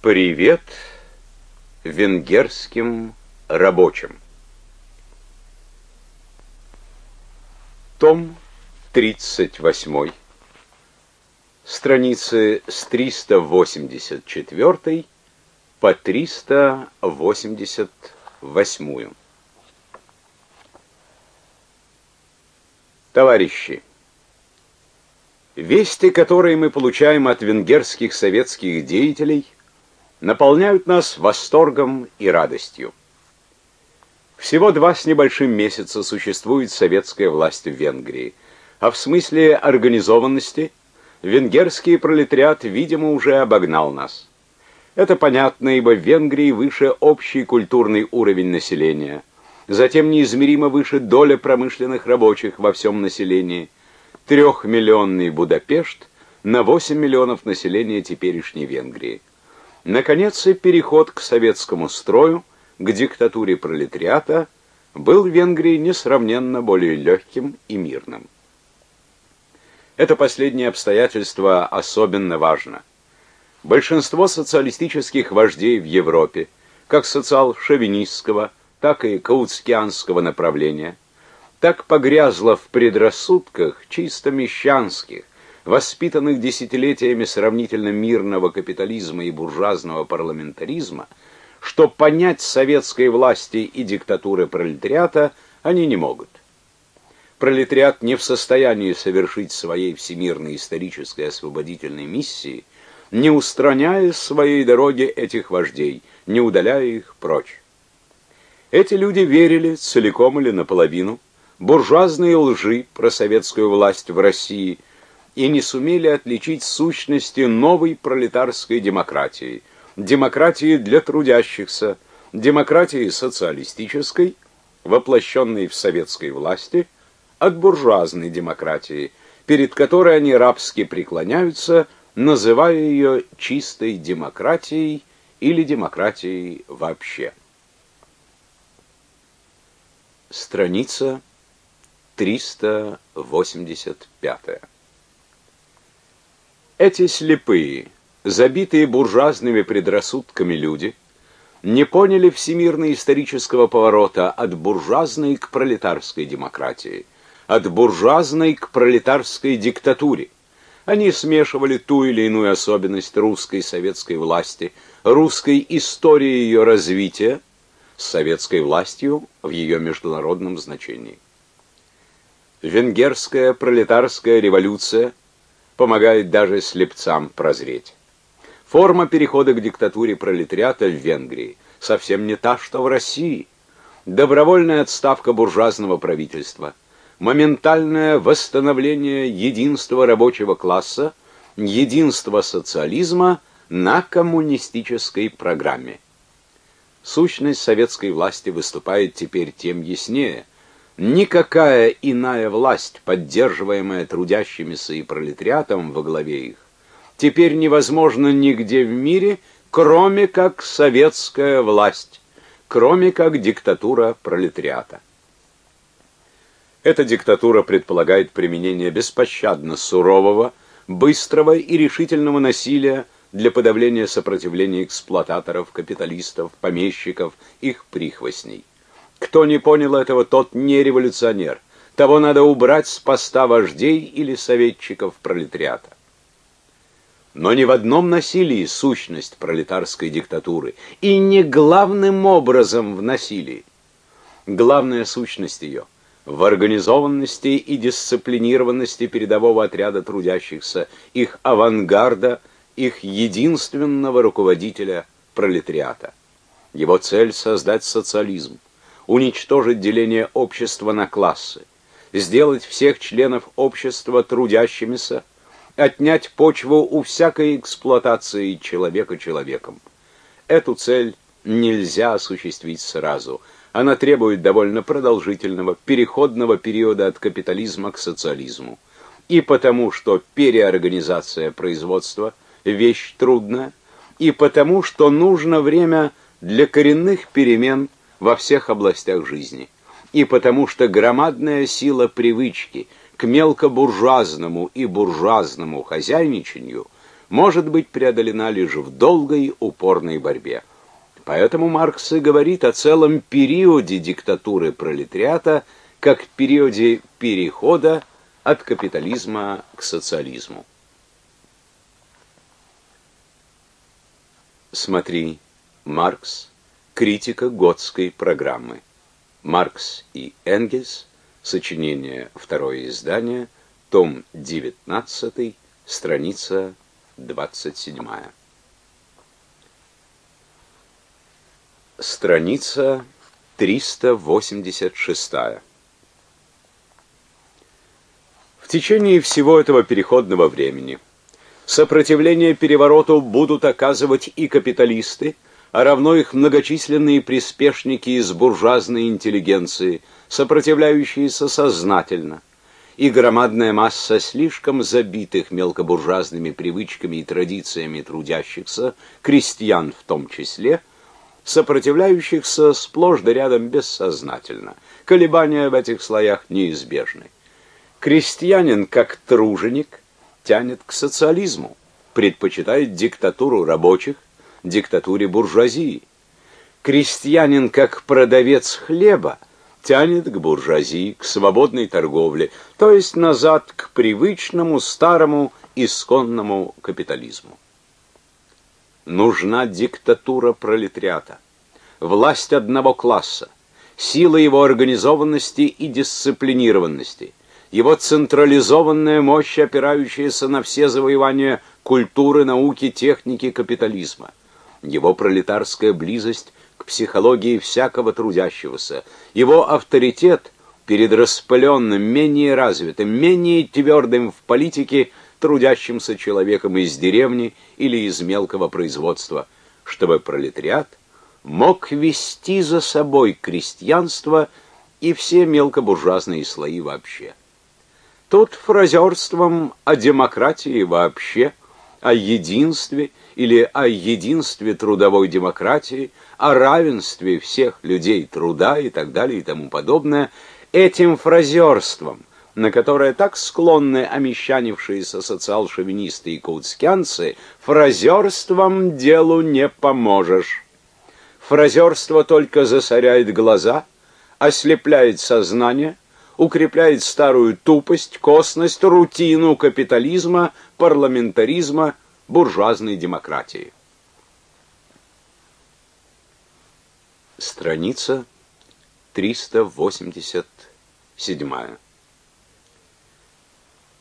Привет венгерским рабочим. Том 38. Страницы с 384 по 388. Товарищи, вести, которые мы получаем от венгерских советских деятелей, наполняют нас восторгом и радостью. Всего два с небольшим месяца существует советская власть в Венгрии, а в смысле организованности венгерский пролетариат, видимо, уже обогнал нас. Это понятно, ибо в Венгрии выше общий культурный уровень населения, затем неизмеримо выше доля промышленных рабочих во всем населении, трехмиллионный Будапешт на 8 миллионов населения теперешней Венгрии. Наконец, и переход к советскому строю, к диктатуре пролетариата, был в Венгрии несравненно более легким и мирным. Это последнее обстоятельство особенно важно. Большинство социалистических вождей в Европе, как социал-шовинистского, так и каутскианского направления, так погрязло в предрассудках чисто мещанских, воспитанных десятилетиями сравнительно мирного капитализма и буржуазного парламентаризма, что понять советской власти и диктатуры пролетариата они не могут. Пролетариат не в состоянии совершить своей всемирной исторической освободительной миссии, не устраняя с своей дороги этих вождей, не удаляя их прочь. Эти люди верили целиком или наполовину буржуазные лжи про советскую власть в России и не сумели отличить сущности новой пролетарской демократии, демократии для трудящихся, демократии социалистической, воплощенной в советской власти, от буржуазной демократии, перед которой они рабски преклоняются, называя ее чистой демократией или демократией вообще. Страница 385. Эти слепые, забитые буржуазными предрассудками люди не поняли всемирно-исторического поворота от буржуазной к пролетарской демократии, от буржуазной к пролетарской диктатуре. Они смешивали ту или иную особенность русской советской власти, русской истории ее развития с советской властью в ее международном значении. Венгерская пролетарская революция помогает даже слепцам прозреть. Форма перехода к диктатуре пролетариата в Венгрии совсем не та, что в России. Добровольная отставка буржуазного правительства, моментальное восстановление единства рабочего класса, единства социализма на коммунистической программе сущность советской власти выступает теперь тем яснее. Никакая иная власть, поддерживаемая трудящимися и пролетариатом во главе их, теперь невозможна нигде в мире, кроме как советская власть, кроме как диктатура пролетариата. Эта диктатура предполагает применение беспощадно сурового, быстрого и решительного насилия для подавления сопротивления эксплуататоров, капиталистов, помещиков, их прихвостней. Кто не понял этого, тот не революционер. Того надо убрать с поста вождей или советчиков пролетариата. Но ни в одном насилии сущность пролетарской диктатуры, и не главным образом в насилии. Главная сущность ее в организованности и дисциплинированности передового отряда трудящихся, их авангарда – их единственного руководителя пролетариата. Его цель создать социализм, уничтожить деление общества на классы, сделать всех членов общества трудящимися, отнять почву у всякой эксплуатации человека человеком. Эту цель нельзя осуществить сразу. Она требует довольно продолжительного переходного периода от капитализма к социализму. И потому, что переорганизация производства – вещь трудная, и потому, что нужно время для коренных перемен во всех областях жизни, и потому, что громадная сила привычки к мелкобуржуазному и буржуазному хозяйничанию может быть преодолена лишь в долгой упорной борьбе. Поэтому Маркс и говорит о целом периоде диктатуры пролетариата как периоде перехода от капитализма к социализму. Смотри, Маркс, критика готской программы. Маркс и Энгельс, сочинение, второе издание, том 19, страница 27. Страница 386. В течение всего этого переходного времени сопротивление перевороту будут оказывать и капиталисты, а равно их многочисленные приспешники из буржуазной интеллигенции, сопротивляющиеся сознательно, и громадная масса слишком забитых мелкобуржуазными привычками и традициями трудящихся, крестьян в том числе, сопротивляющихся сплошь да рядом бессознательно. Колебания в этих слоях неизбежны. Крестьянин, как труженик, тянет к социализму, предпочитает диктатуру рабочих, диктатуре буржуазии. Крестьянин, как продавец хлеба, тянет к буржуазии, к свободной торговле, то есть назад к привычному старому исконному капитализму. Нужна диктатура пролетариата, власть одного класса, сила его организованности и дисциплинированности, его централизованная мощь, опирающаяся на все завоевания культуры, науки, техники, капитализма, его пролетарская близость к психологии всякого трудящегося, его авторитет перед распыленным, менее развитым, менее твердым в политике трудящимся человеком из деревни или из мелкого производства, чтобы пролетариат мог вести за собой крестьянство и все мелкобуржуазные слои вообще. Тут фразерством о демократии вообще, о единстве или о единстве трудовой демократии, о равенстве всех людей труда и так далее и тому подобное, этим фразерством, на которое так склонны омещанившиеся социал-шовинисты и каутскянцы, фразерством делу не поможешь. Фразерство только засоряет глаза, ослепляет сознание – укрепляет старую тупость, косность, рутину капитализма, парламентаризма, буржуазной демократии. Страница 387.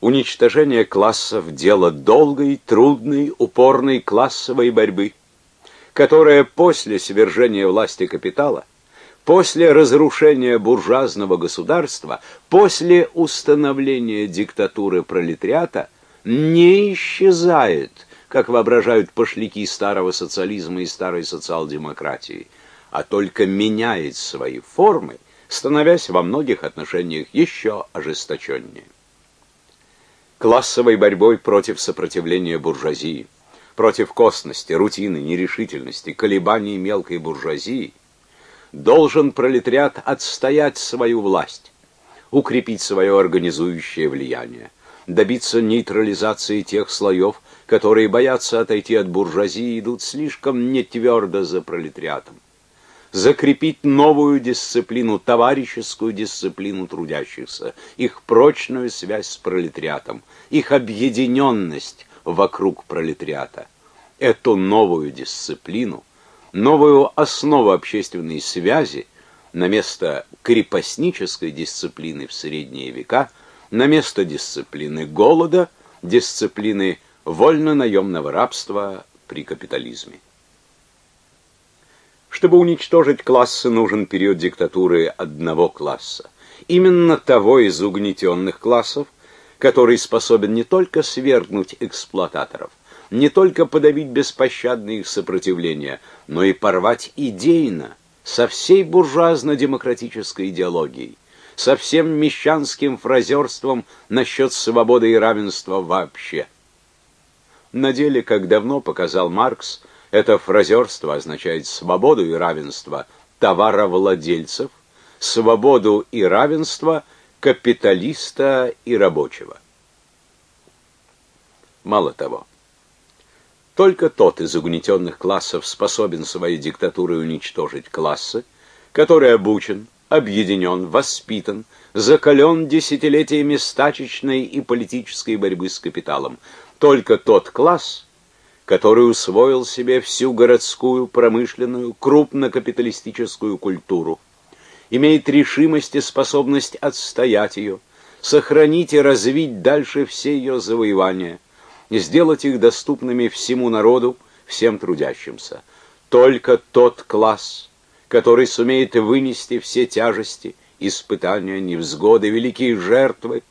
Уничтожение классов – дело долгой, трудной, упорной классовой борьбы, которая после свержения власти капитала – После разрушения буржуазного государства, после установления диктатуры пролетариата, не исчезает, как воображают пошляки старого социализма и старой социал-демократии, а только меняет свои формы, становясь во многих отношениях еще ожесточеннее. Классовой борьбой против сопротивления буржуазии, против косности, рутины, нерешительности, колебаний мелкой буржуазии – должен пролетариат отстоять свою власть, укрепить свое организующее влияние, добиться нейтрализации тех слоев, которые боятся отойти от буржуазии и идут слишком нетвердо за пролетариатом, закрепить новую дисциплину, товарищескую дисциплину трудящихся, их прочную связь с пролетариатом, их объединенность вокруг пролетариата. Эту новую дисциплину новую основу общественной связи на место крепостнической дисциплины в средние века, на место дисциплины голода, дисциплины вольно-наемного рабства при капитализме. Чтобы уничтожить классы, нужен период диктатуры одного класса. Именно того из угнетенных классов, который способен не только свергнуть эксплуататоров, не только подавить беспощадное их сопротивление, но и порвать идейно со всей буржуазно-демократической идеологией, со всем мещанским фразерством насчет свободы и равенства вообще. На деле, как давно показал Маркс, это фразерство означает свободу и равенство товаровладельцев, свободу и равенство капиталиста и рабочего. Мало того, Только тот из угнетенных классов способен своей диктатурой уничтожить классы, который обучен, объединен, воспитан, закален десятилетиями стачечной и политической борьбы с капиталом. Только тот класс, который усвоил себе всю городскую, промышленную, крупнокапиталистическую культуру, имеет решимость и способность отстоять ее, сохранить и развить дальше все ее завоевания, сделать их доступными всему народу, всем трудящимся. Только тот класс, который сумеет вынести все тяжести, испытания, невзгоды, великие жертвы,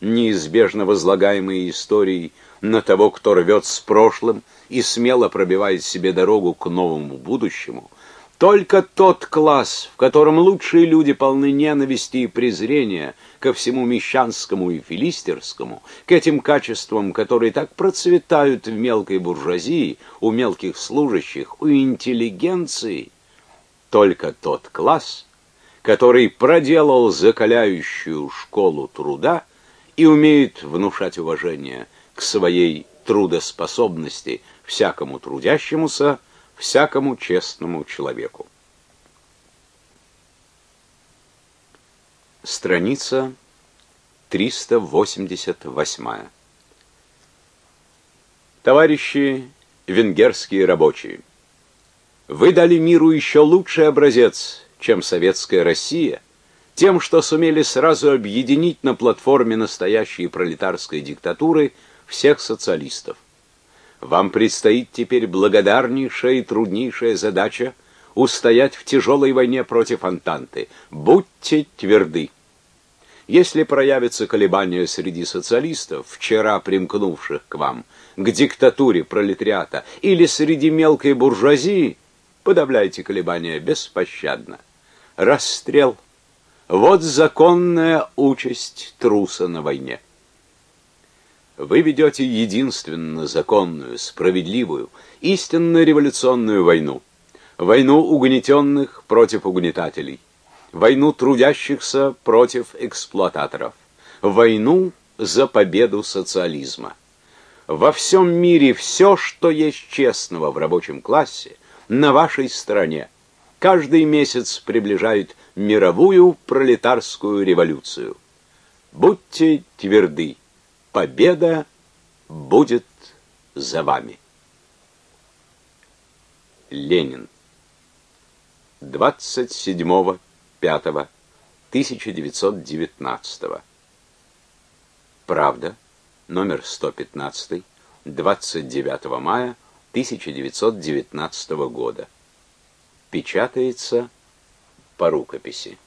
неизбежно возлагаемые историей на того, кто рвет с прошлым и смело пробивает себе дорогу к новому будущему, только тот класс, в котором лучшие люди полны ненависти и презрения ко всему мещанскому и филистерскому, к этим качествам, которые так процветают в мелкой буржуазии, у мелких служащих, у интеллигенции, только тот класс, который проделал закаляющую школу труда и умеет внушать уважение к своей трудоспособности всякому трудящемуся, всякому честному человеку. Страница 388. Товарищи венгерские рабочие, вы дали миру еще лучший образец, чем советская Россия, тем, что сумели сразу объединить на платформе настоящей пролетарской диктатуры всех социалистов. Вам предстоит теперь благодарнейшая и труднейшая задача устоять в тяжелой войне против Антанты. Будьте тверды. Если проявятся колебания среди социалистов, вчера примкнувших к вам, к диктатуре пролетариата, или среди мелкой буржуазии, Подавляйте колебания беспощадно. Расстрел. Вот законная участь труса на войне. Вы ведете единственно законную, справедливую, истинно революционную войну. Войну угнетенных против угнетателей. Войну трудящихся против эксплуататоров. Войну за победу социализма. Во всем мире все, что есть честного в рабочем классе, на вашей стороне. Каждый месяц приближает мировую пролетарскую революцию. Будьте тверды, победа будет за вами. Ленин. 27.05.1919. Правда, номер 115, 29 мая 1919 года. Печатается по рукописи.